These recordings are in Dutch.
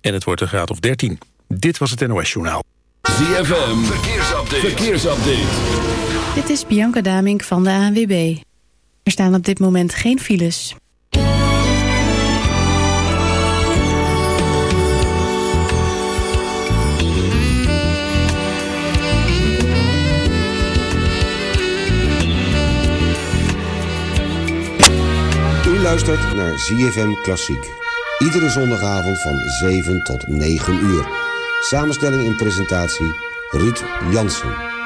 en het wordt een graad of 13. Dit was het NOS Journaal. ZFM, verkeersupdate. verkeersupdate. Dit is Bianca Damink van de ANWB. Er staan op dit moment geen files. U luistert naar ZFM Klassiek. Iedere zondagavond van 7 tot 9 uur. Samenstelling en presentatie Ruud Jansen.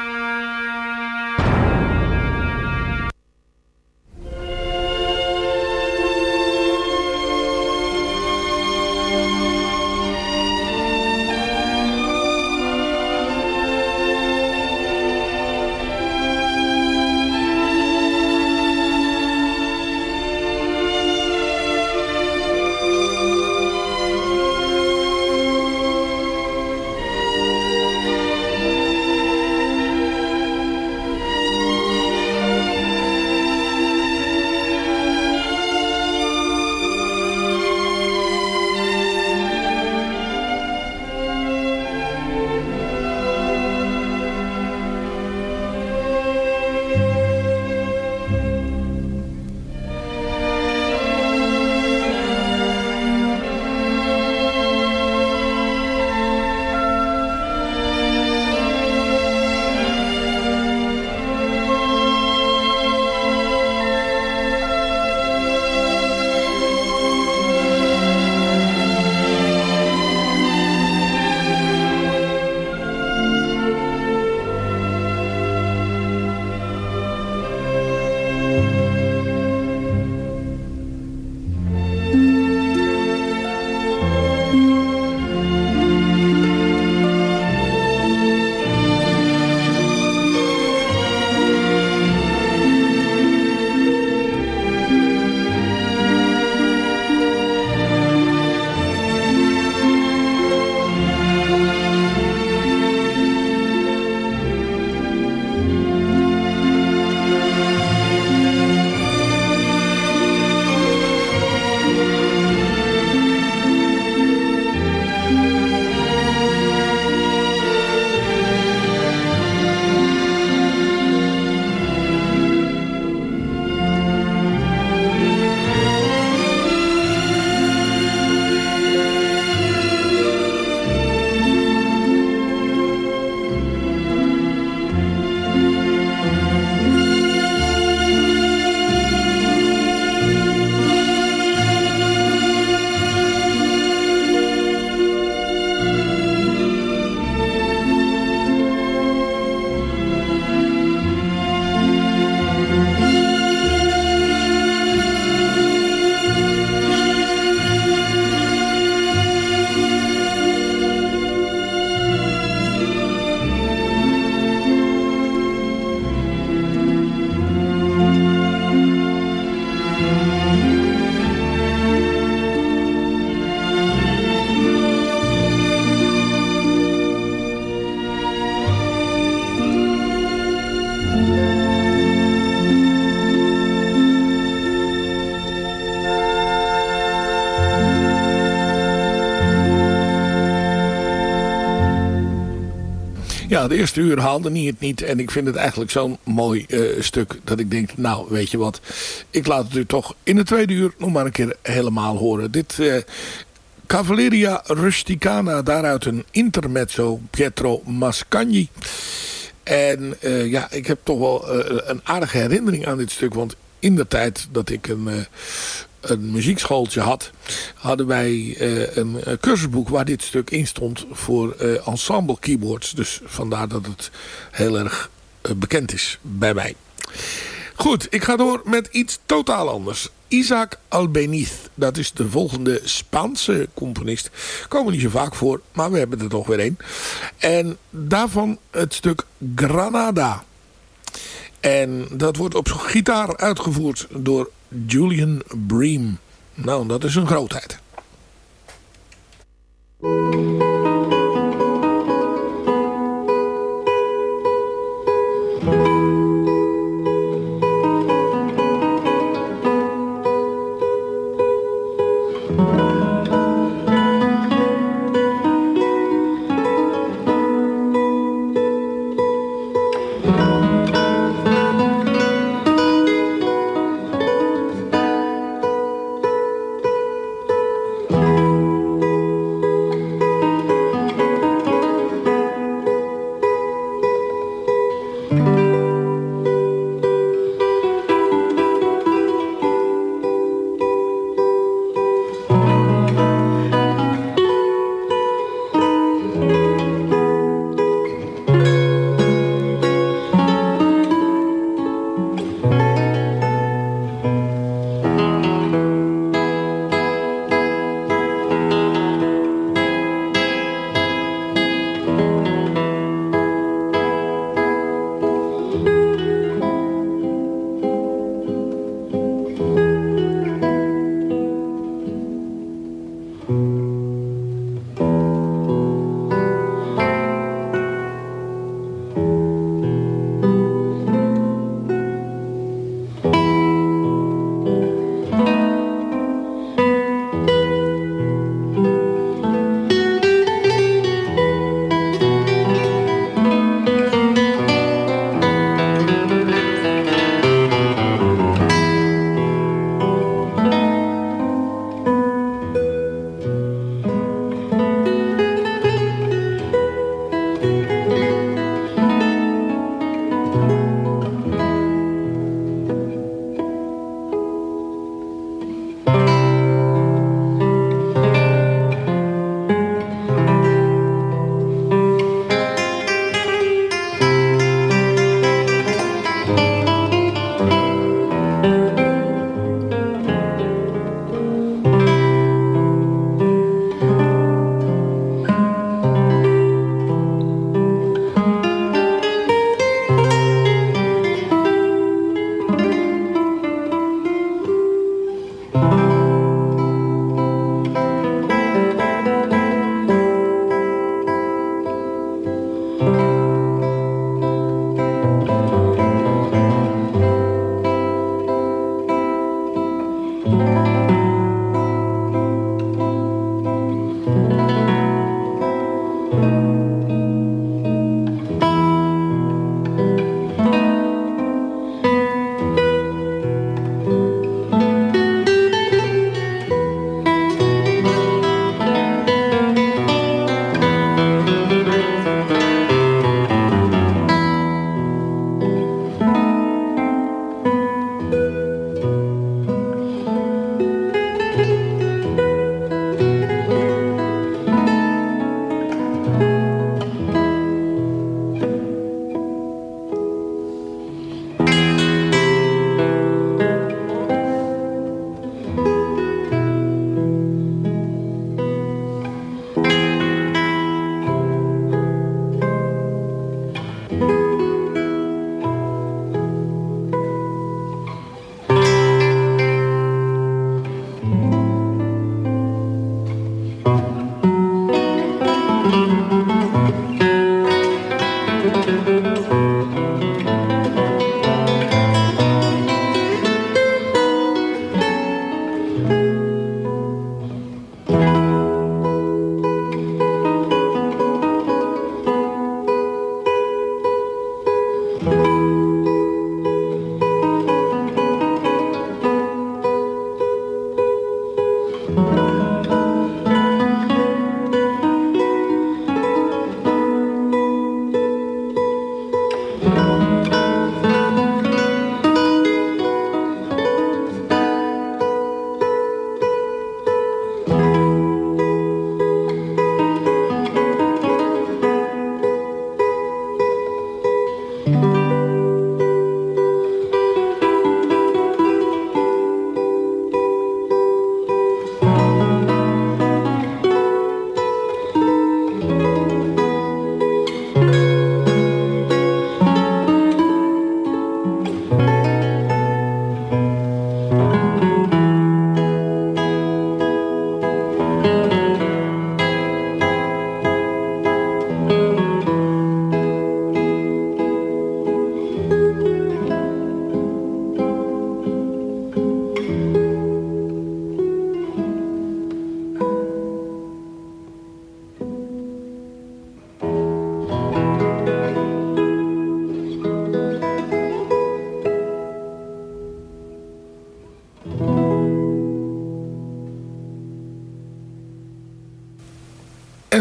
Ja, het eerste uur haalde niet het niet. En ik vind het eigenlijk zo'n mooi stuk dat ik denk, nou weet je wat. Ik laat het u toch in het tweede uur nog maar een keer helemaal horen. Dit Cavalleria Rusticana, daaruit een intermezzo Pietro Mascagni. En uh, ja, ik heb toch wel een aardige herinnering aan dit stuk. Want in de tijd dat ik een, een muziekschooltje had... hadden wij een cursusboek waar dit stuk in stond voor ensemble keyboards. Dus vandaar dat het heel erg bekend is bij mij. Goed, ik ga door met iets totaal anders. Isaac Albeniz, dat is de volgende Spaanse componist. Komen niet zo vaak voor, maar we hebben er toch weer één. En daarvan het stuk Granada. En dat wordt op gitaar uitgevoerd door Julian Bream. Nou, dat is een grootheid.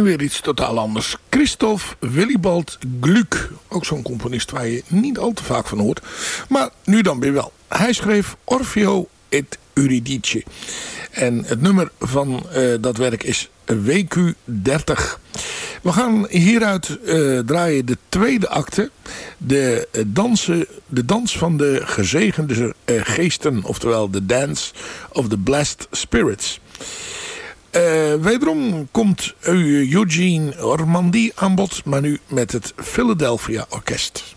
En weer iets totaal anders. Christophe Willibald Gluck. Ook zo'n componist waar je niet al te vaak van hoort. Maar nu dan weer wel. Hij schreef Orfeo et Eurydice. En het nummer van uh, dat werk is WQ30. We gaan hieruit uh, draaien de tweede acte. De, uh, dansen, de dans van de gezegende geesten. Oftewel de Dance of the Blessed Spirits. Uh, wederom komt Eugene Ormandy aan bod, maar nu met het Philadelphia Orkest.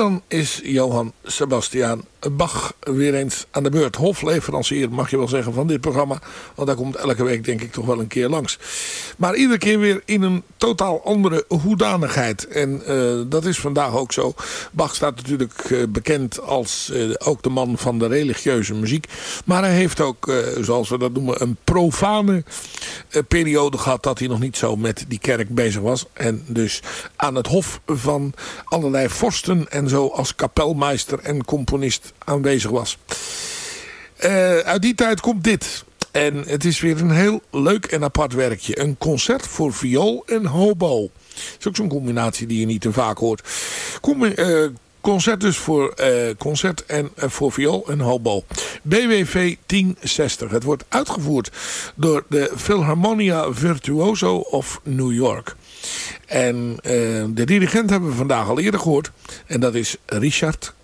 Dan is Johan Sebastian Bach weer eens aan de beurt. Hofleverancier mag je wel zeggen van dit programma. Want daar komt elke week denk ik toch wel een keer langs. Maar iedere keer weer in een totaal andere hoedanigheid. En uh, dat is vandaag ook zo. Bach staat natuurlijk uh, bekend als uh, ook de man van de religieuze muziek. Maar hij heeft ook, zoals we dat noemen, een profane periode gehad. Dat hij nog niet zo met die kerk bezig was. En dus aan het hof van allerlei vorsten en zo als kapelmeister en componist aanwezig was. Uit die tijd komt dit. En het is weer een heel leuk en apart werkje. Een concert voor viool en hobo. Dat is ook zo'n combinatie die je niet te vaak hoort. Uh, concert dus voor uh, concert en uh, voor viool en hobo. BWV 1060. Het wordt uitgevoerd door de Philharmonia Virtuoso of New York. En de dirigent hebben we vandaag al eerder gehoord. En dat is Richard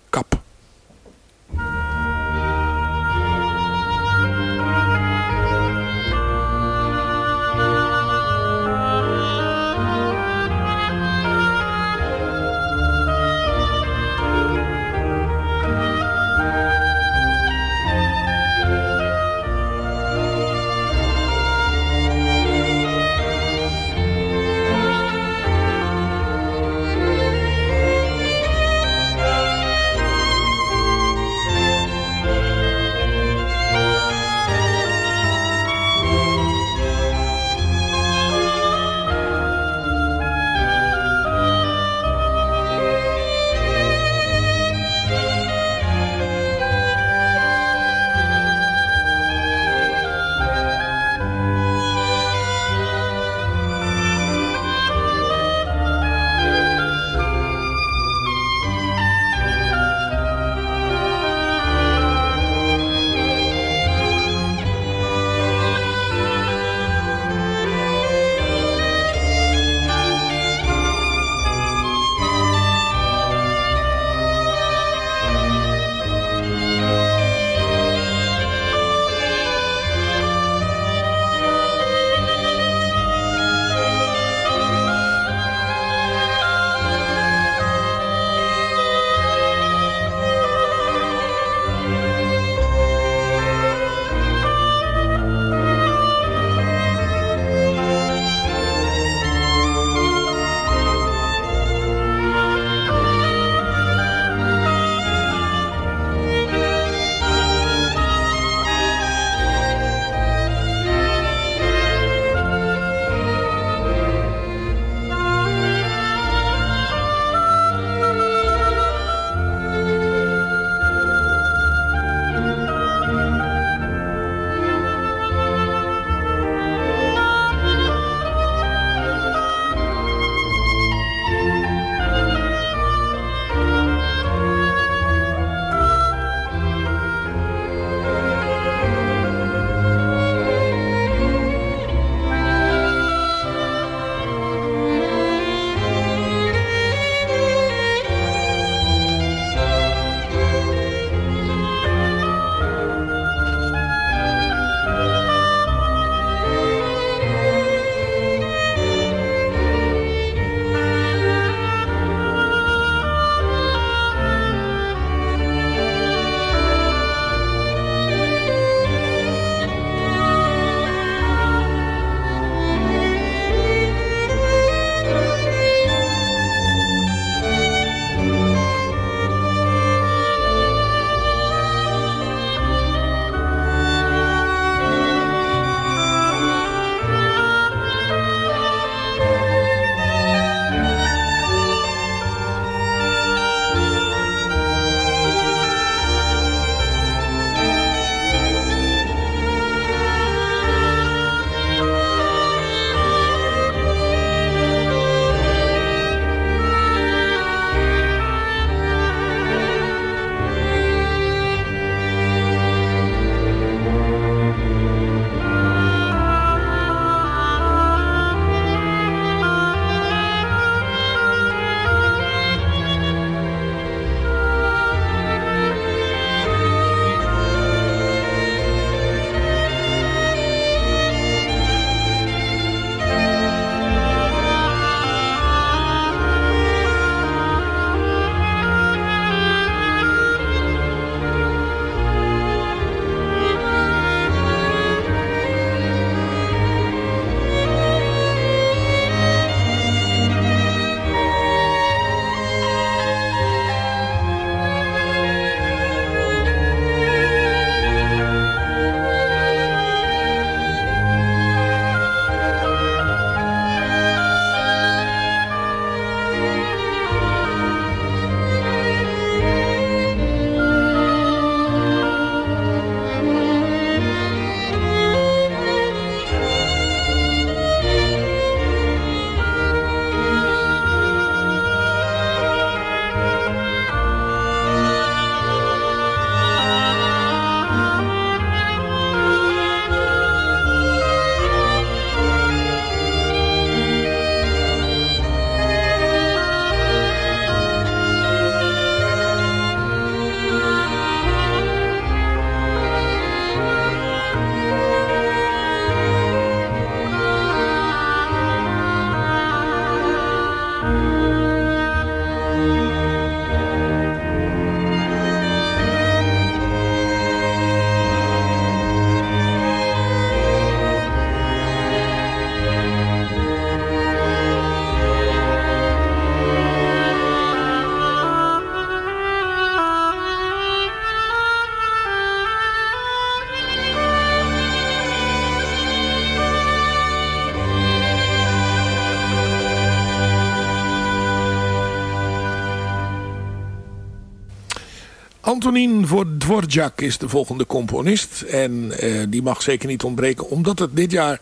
Antonin Dvorak is de volgende componist. En uh, die mag zeker niet ontbreken. Omdat het dit jaar,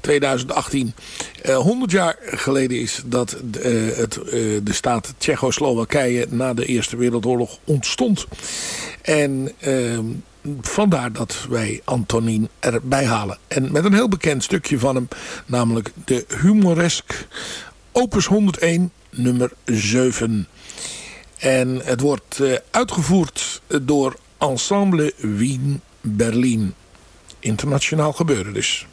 2018, uh, 100 jaar geleden is dat uh, het, de staat Tsjechoslowakije na de Eerste Wereldoorlog ontstond. En ehm, vandaar dat wij Antonin erbij halen. En met een heel bekend stukje van hem. Namelijk de humoresk opus 101 nummer 7. En het wordt uh, uitgevoerd door Ensemble Wien Berlin. Internationaal gebeuren dus.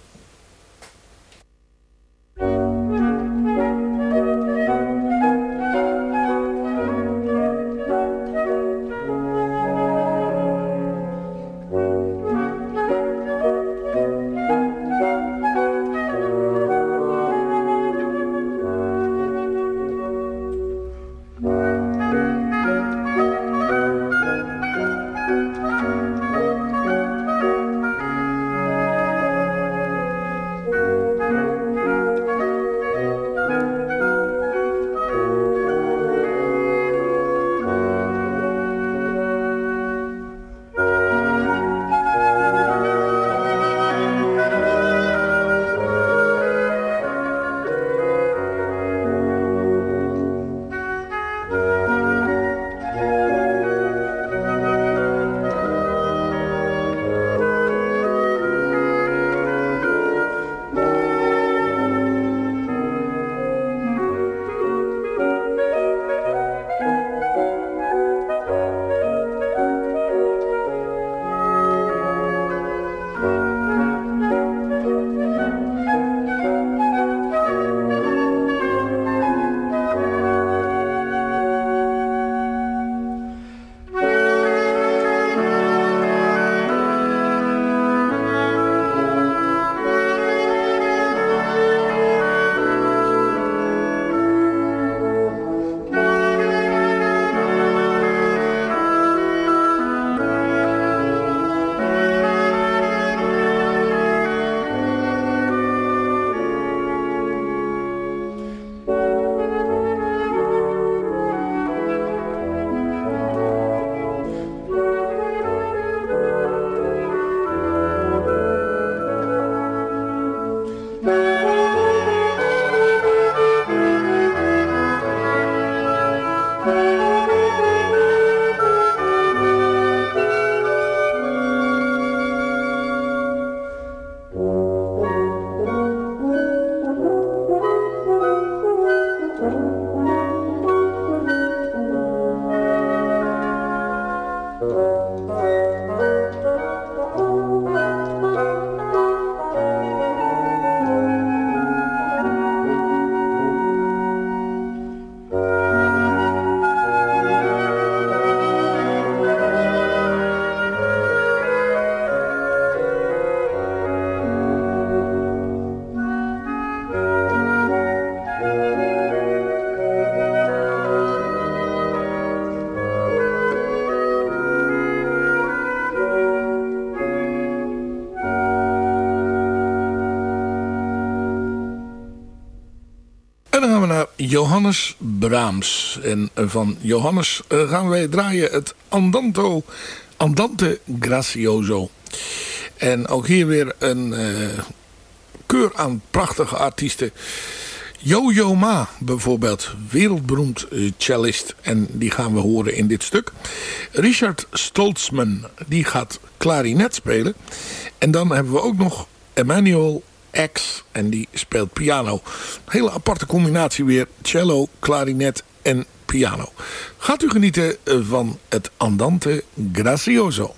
Johannes Brahms. En van Johannes eh, gaan wij draaien het Andanto, Andante Gracioso. En ook hier weer een uh, keur aan prachtige artiesten. Yo-Yo Ma bijvoorbeeld, wereldberoemd cellist. En die gaan we horen in dit stuk. Richard Stoltzman, die gaat klarinet spelen. En dan hebben we ook nog Emmanuel X en die speelt piano. Hele aparte combinatie weer. Cello, klarinet en piano. Gaat u genieten van het Andante Gracioso.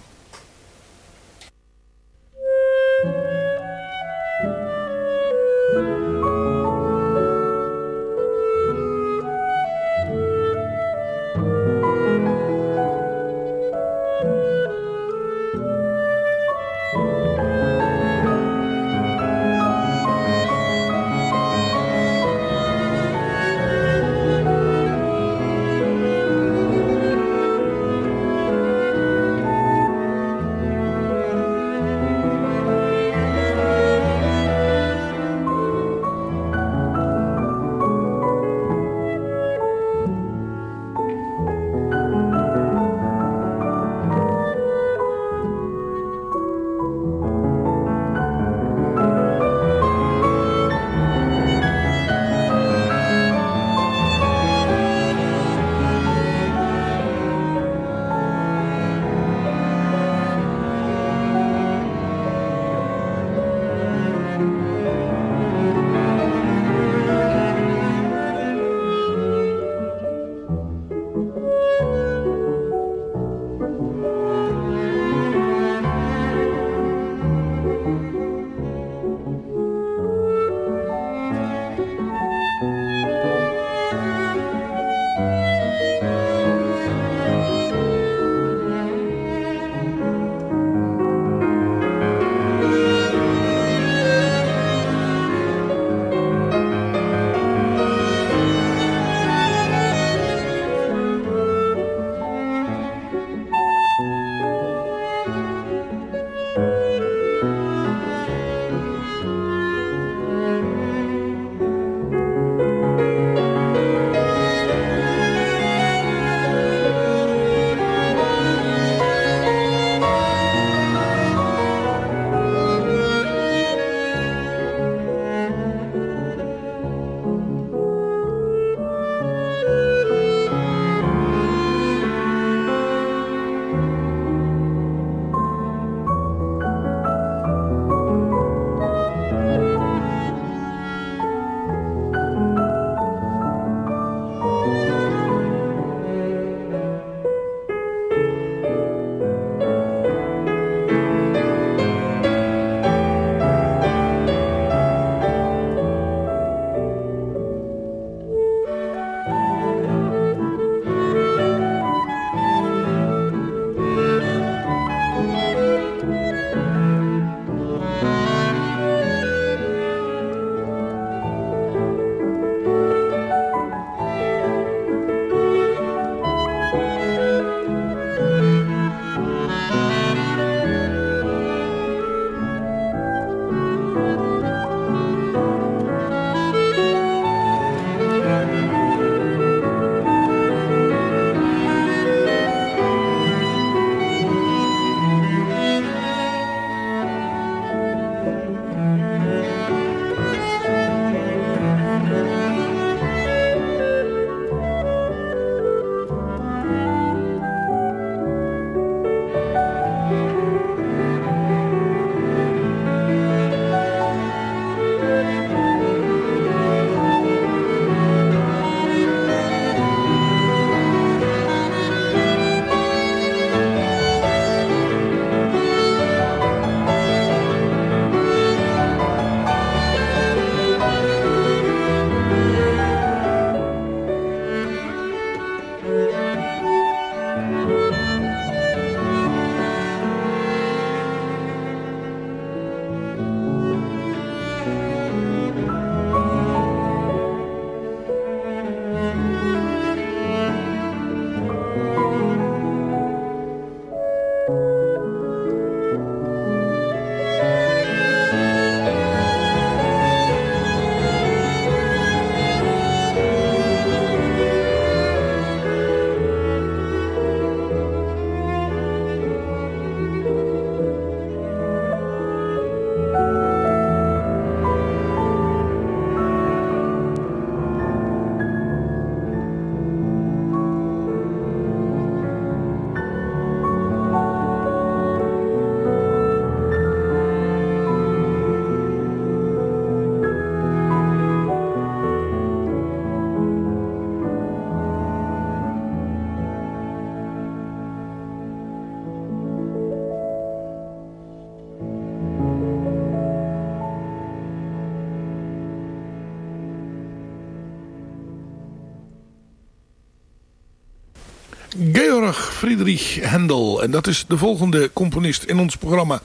Friedrich Händel. En dat is de volgende componist in ons programma.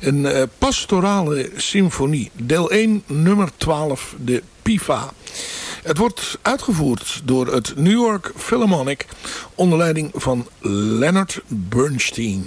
Een uh, pastorale symfonie. Deel 1, nummer 12, de Pifa. Het wordt uitgevoerd door het New York Philharmonic onder leiding van Leonard Bernstein.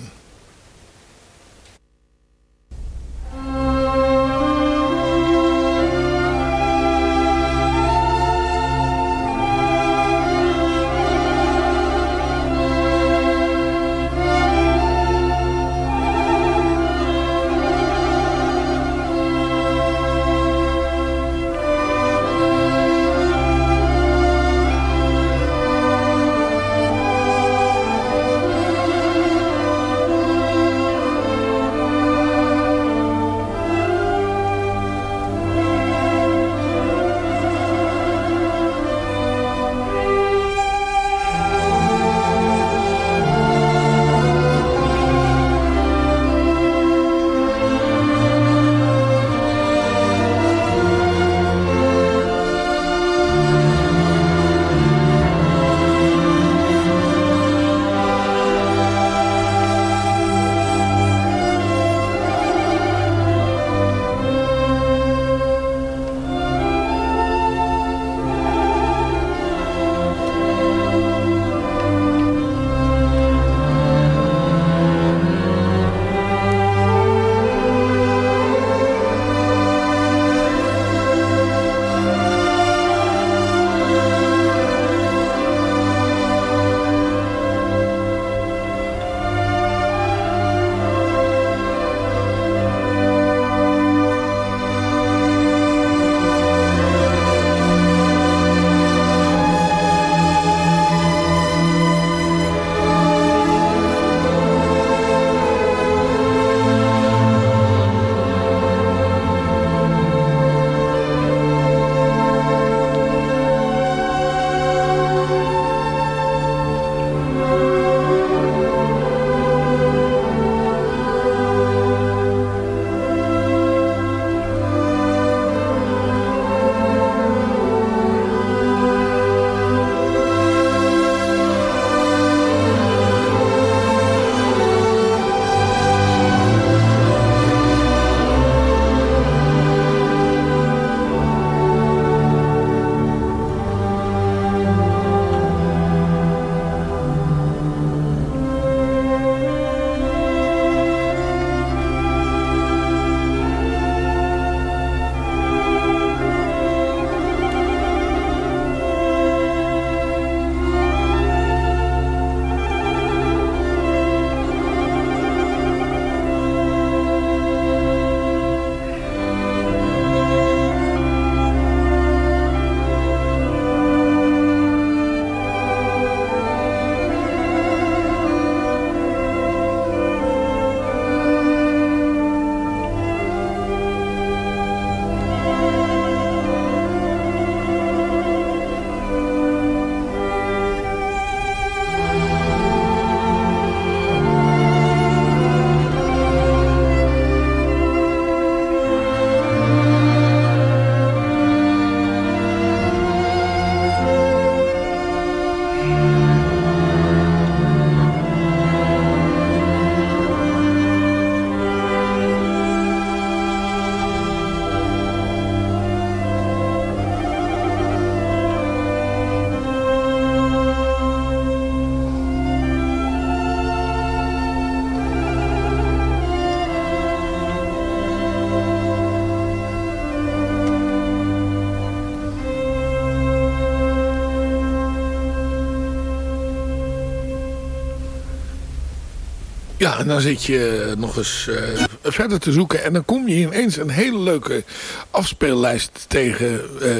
Ja, en dan zit je nog eens uh, verder te zoeken. En dan kom je ineens een hele leuke afspeellijst tegen uh,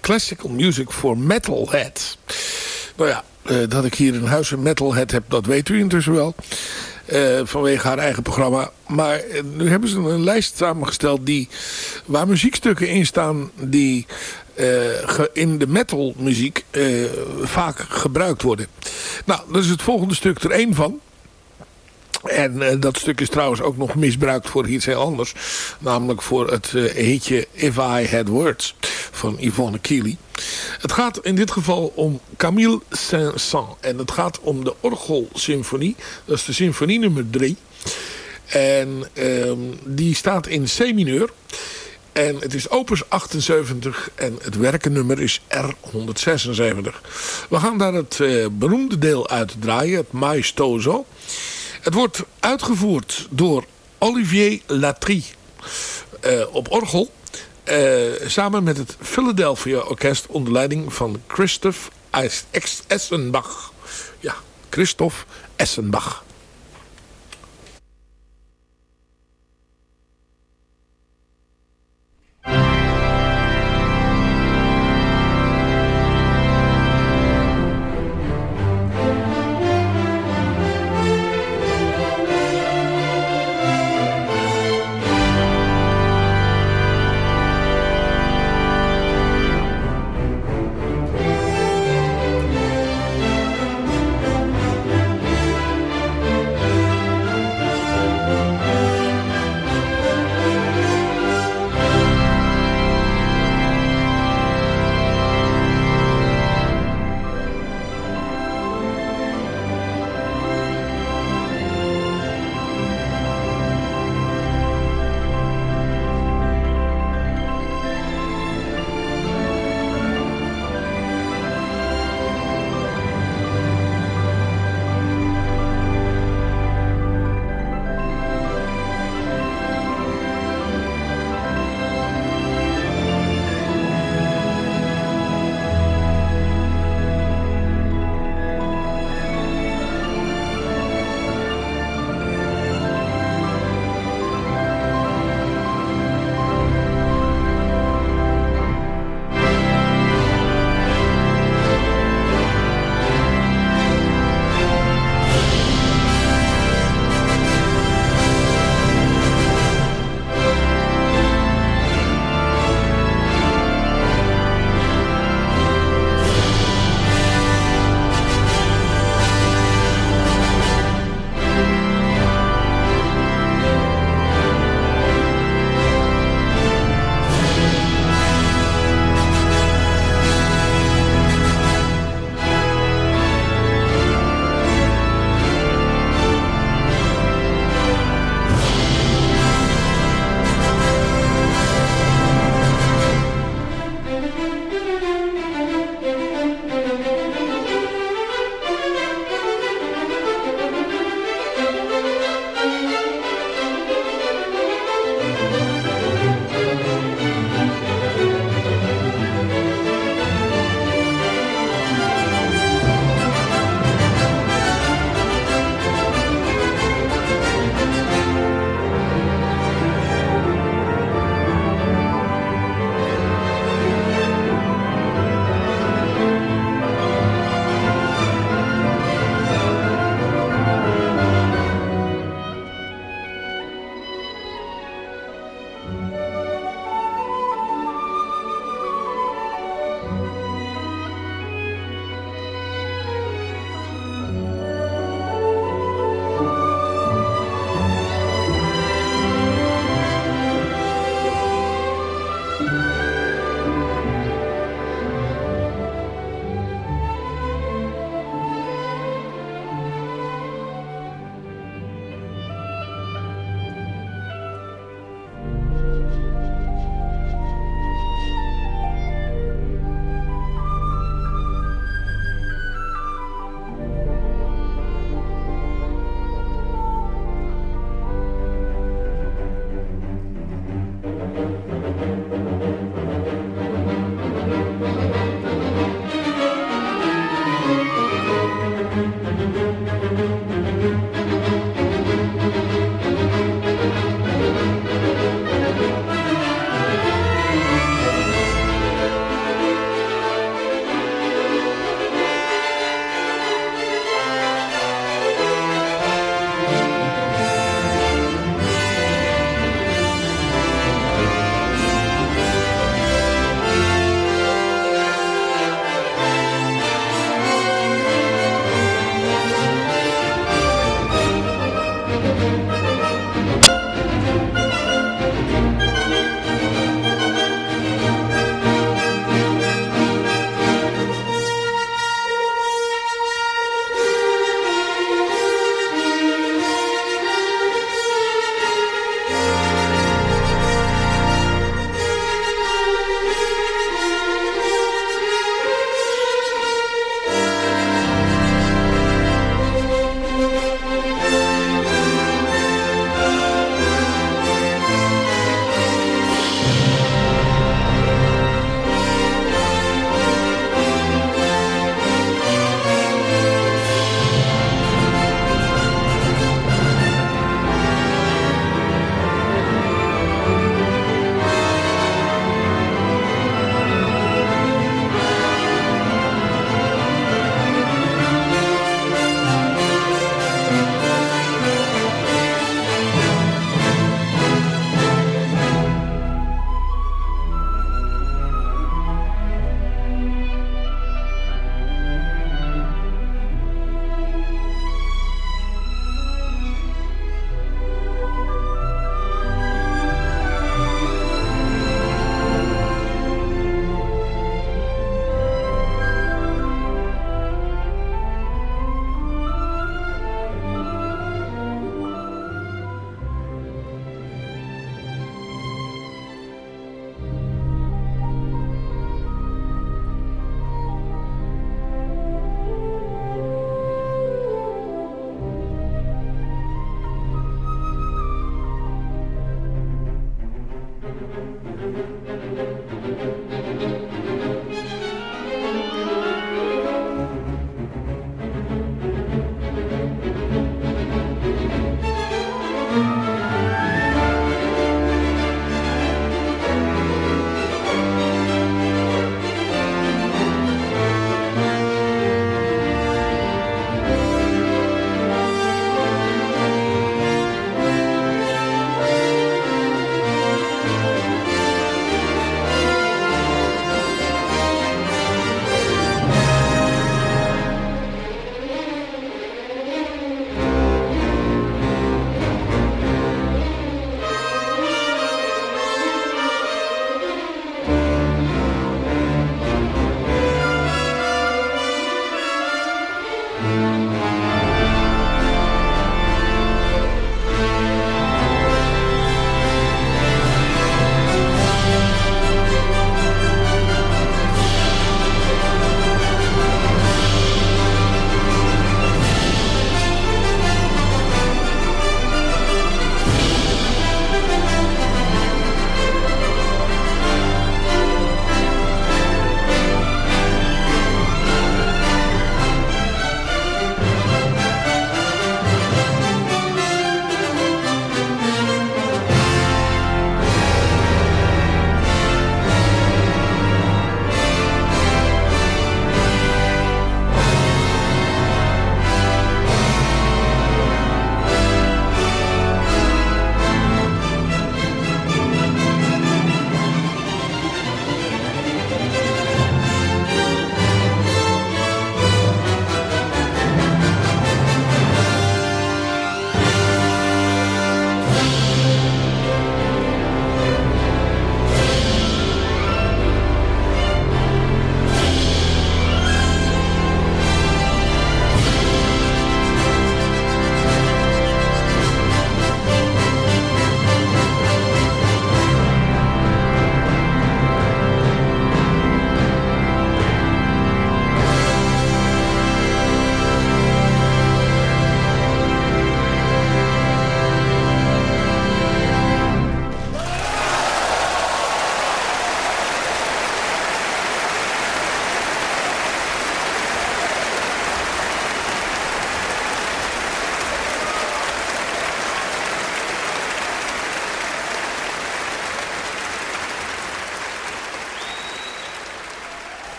Classical Music for Metalhead. Nou ja, uh, dat ik hier in huis een Metalhead heb, dat weet u intussen wel. vanwege haar eigen programma. Maar nu hebben ze een lijst samengesteld die, waar muziekstukken in staan die in de metalmuziek vaak gebruikt worden. Nou, dat is het volgende stuk er één van. En uh, dat stuk is trouwens ook nog misbruikt voor iets heel anders. Namelijk voor het uh, hitje If I Had Words van Yvonne Keely. Het gaat in dit geval om Camille Saint-Saëns. En het gaat om de Orgelsymfonie. Dat is de symfonie nummer 3. En ehm, die staat in C-mineur. En het is opus 78 en het werkennummer is R176. We gaan daar het uh, beroemde deel uit draaien, het Maestoso. Het wordt uitgevoerd door Olivier Latry uh, op orgel. Uh, samen met het Philadelphia Orkest onder leiding van Christoph Essenbach. Ja, Christoph Essenbach.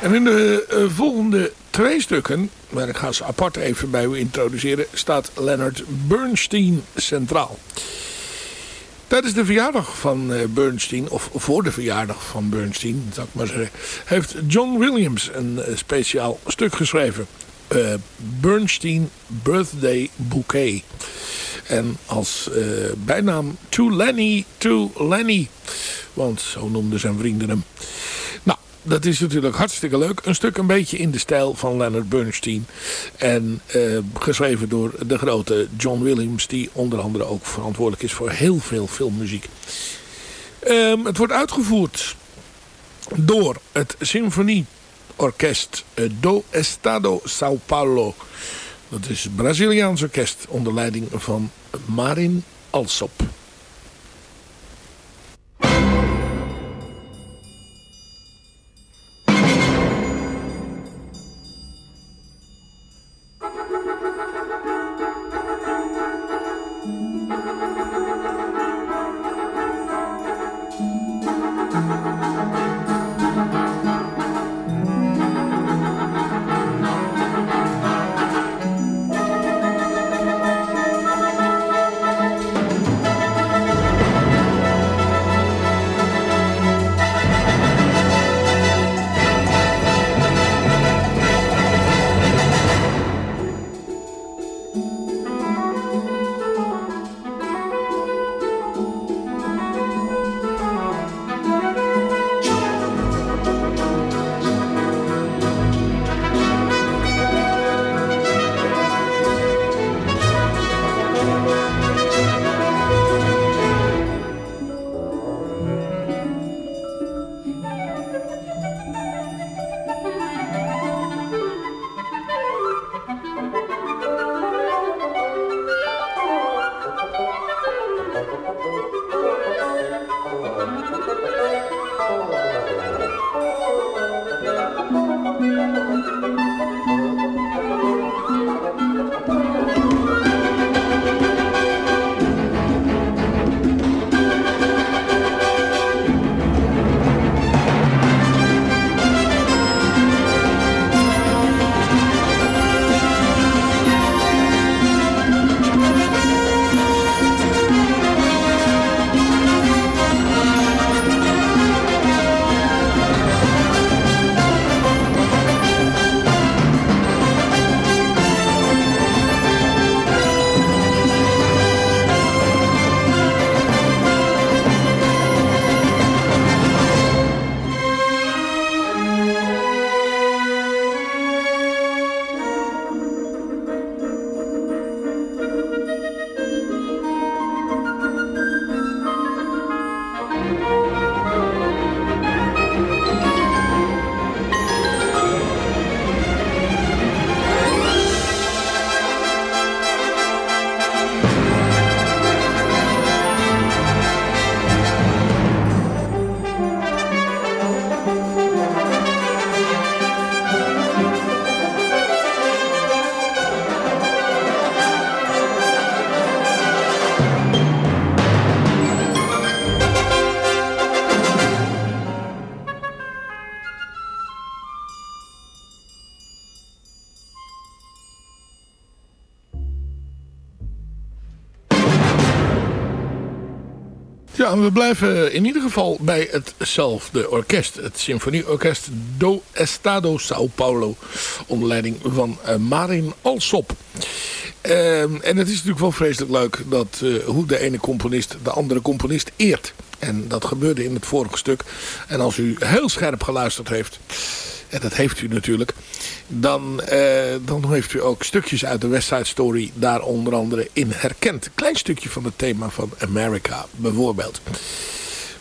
En in de uh, volgende twee stukken, maar ik ga ze apart even bij u introduceren, staat Leonard Bernstein centraal. Tijdens de verjaardag van uh, Bernstein, of voor de verjaardag van Bernstein, zou ik maar zeggen, heeft John Williams een uh, speciaal stuk geschreven. Bernstein Birthday Bouquet. En als bijnaam To Lenny, To Lenny. Want zo noemden zijn vrienden hem. Dat is natuurlijk hartstikke leuk. Een stuk een beetje in de stijl van Leonard Bernstein. En uh, geschreven door de grote John Williams. Die onder andere ook verantwoordelijk is voor heel veel filmmuziek. Um, het wordt uitgevoerd door het Symfonieorkest Do Estado São Paulo. Dat is een Braziliaans orkest onder leiding van Marin Alsop. Ja, we blijven in ieder geval bij hetzelfde orkest. Het symfonieorkest Do Estado Sao Paulo. Onder leiding van uh, Marin Alsop. Uh, en het is natuurlijk wel vreselijk leuk dat uh, hoe de ene componist de andere componist eert. En dat gebeurde in het vorige stuk. En als u heel scherp geluisterd heeft en dat heeft u natuurlijk, dan, uh, dan heeft u ook stukjes uit de West Side Story daar onder andere in herkend. Een klein stukje van het thema van America bijvoorbeeld.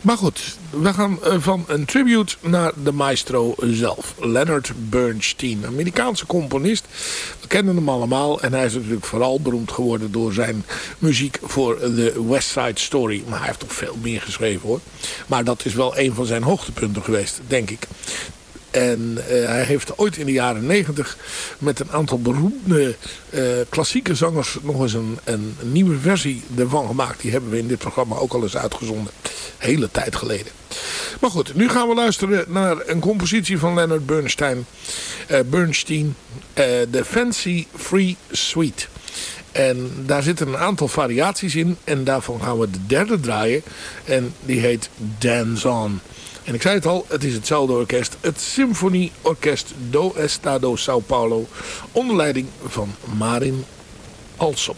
Maar goed, we gaan uh, van een tribute naar de maestro zelf. Leonard Bernstein, Amerikaanse componist. We kennen hem allemaal en hij is natuurlijk vooral beroemd geworden door zijn muziek voor de West Side Story. Maar hij heeft toch veel meer geschreven hoor. Maar dat is wel een van zijn hoogtepunten geweest, denk ik. En uh, hij heeft ooit in de jaren negentig met een aantal beroemde uh, klassieke zangers nog eens een, een, nieuwe versie ervan gemaakt. Die hebben we in dit programma ook al eens uitgezonden. Hele tijd geleden. Maar goed, nu gaan we luisteren naar een compositie van Leonard Bernstein. Uh, Bernstein, de Fancy Free Suite. En daar zitten een aantal variaties in. En daarvan gaan we de derde draaien. En die heet Dance On. En ik zei het al, het is hetzelfde orkest. Het Symfonieorkest do Estado Sao Paulo. Onder leiding van Marin Alsop.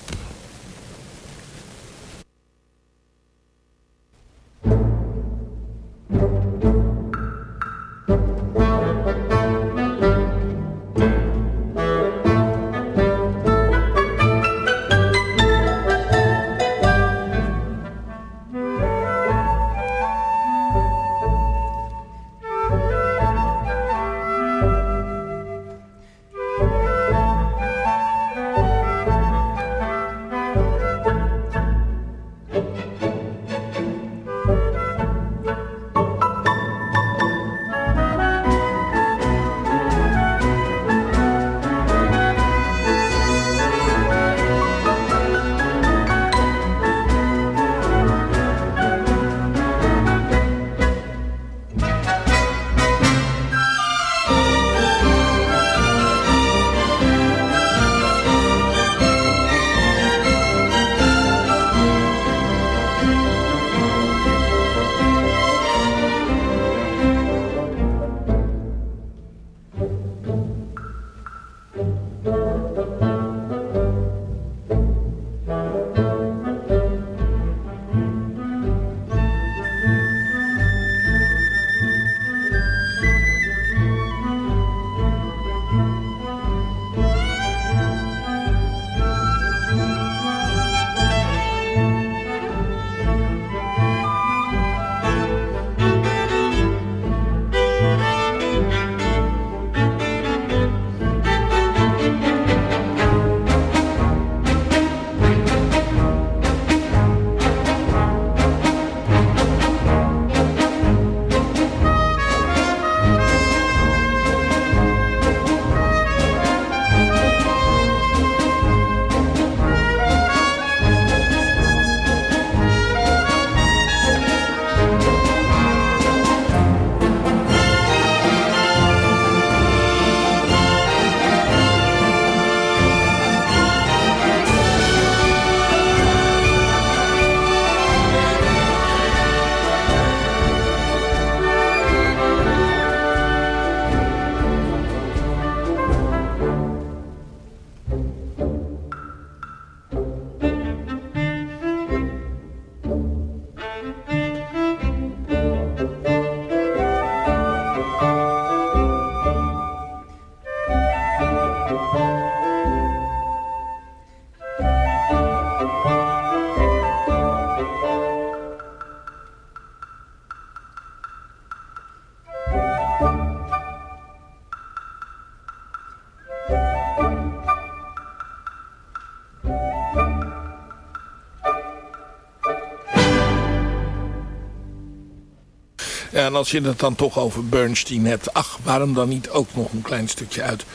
En als je het dan toch over Bernstein hebt... ach, waarom dan niet ook nog een klein stukje uit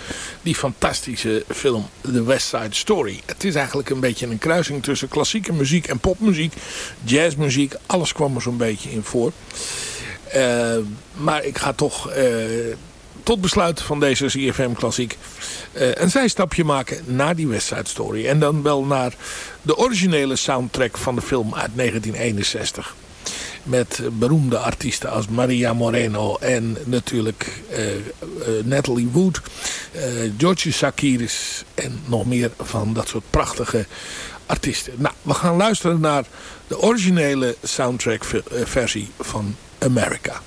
die fantastische film The West Side Story. Het is eigenlijk een beetje een kruising tussen klassieke muziek en popmuziek. Jazzmuziek, alles kwam er zo'n beetje in voor. Uh, maar ik ga toch... Uh, tot besluit van deze CFM Klassiek uh, een zijstapje maken naar die West Side Story. En dan wel naar de originele soundtrack van de film uit 1961 met beroemde artiesten als Maria Moreno en natuurlijk uh, uh, Natalie Wood, uh, George Sakiris en nog meer van dat soort prachtige artiesten. Nou, we gaan luisteren naar de originele soundtrack versie van America.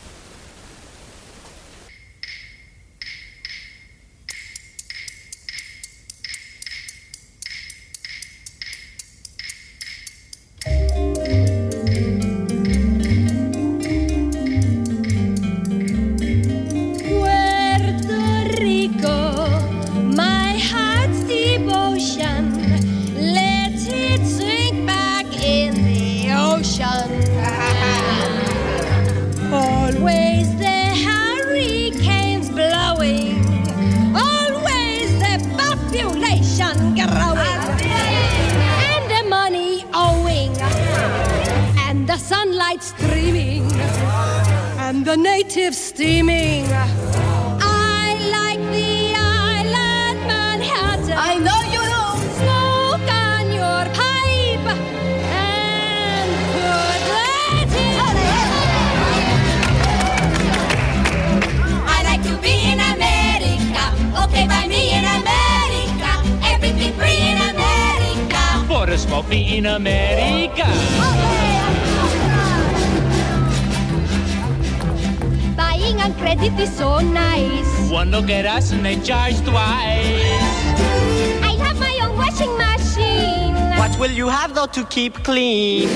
Keep clean?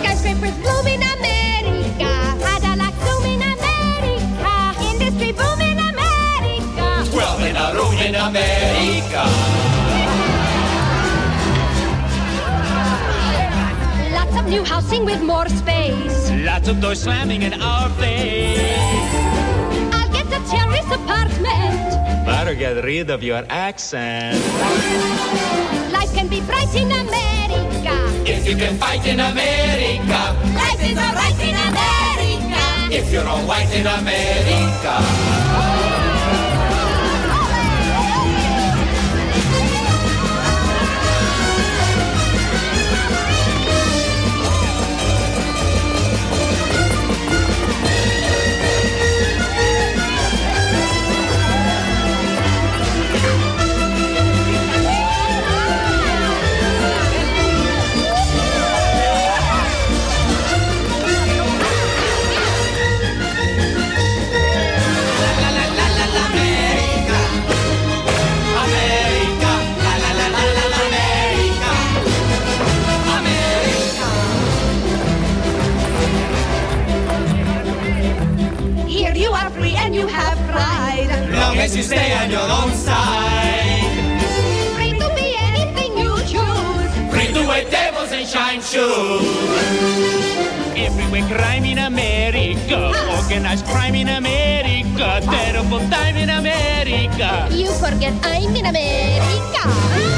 Skyscrapers bloom in America. Cadillac zoom in America. Industry boom in America. Twelve in a room in America. Lots of new housing with more space. Lots of doors slamming in our face. I'll get a terrace apartment. Better get rid of your accent. Life can be bright in America. If you can fight in America. Life is alright in America. If you're all white in America. Stay on your own side. Free to be anything you choose. Free to wear devils and shine shoes. Everywhere crime in America. Ah. Organized crime in America. Terrible time in America. You forget I'm in America.